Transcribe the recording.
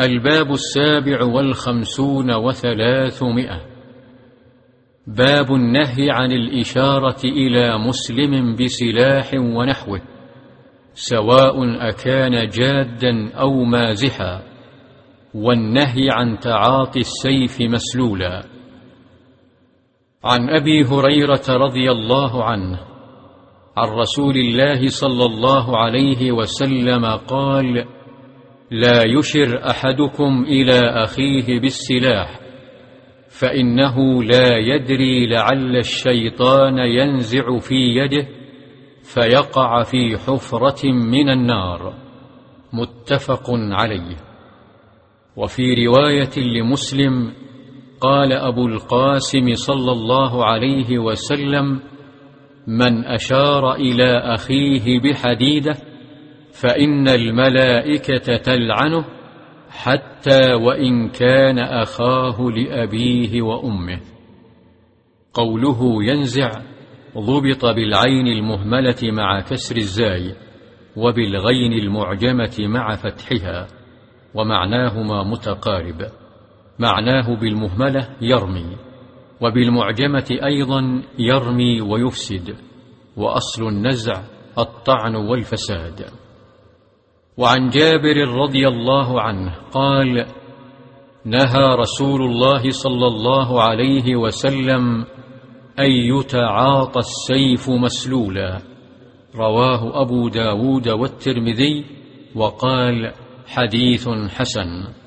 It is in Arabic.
الباب السابع والخمسون وثلاثمائة. باب النهي عن الإشارة إلى مسلم بسلاح ونحوه سواء أكان جادا أو مازحا والنهي عن تعاطي السيف مسلولا. عن أبي هريرة رضي الله عنه عن رسول الله صلى الله عليه وسلم قال لا يشر أحدكم إلى أخيه بالسلاح فإنه لا يدري لعل الشيطان ينزع في يده فيقع في حفرة من النار. متفق عليه. وفي رواية لمسلم قال أبو القاسم صلى الله عليه وسلم من أشار إلى أخيه بحديدة فإن الملائكة تلعنه حتى وإن كان أخاه لأبيه وأمه. قوله ينزع ضبط بالعين المهملة مع كسر الزاي وبالغين المعجمة مع فتحها ومعناهما متقارب. معناه بالمهملة يرمي وبالمعجمة أيضا يرمي ويفسد وأصل النزع الطعن والفساد. وعن جابر رضي الله عنه قال نهى رسول الله صلى الله عليه وسلم أن يتعاطى السيف مسلولا. رواه أبو داود والترمذي وقال حديث حسن.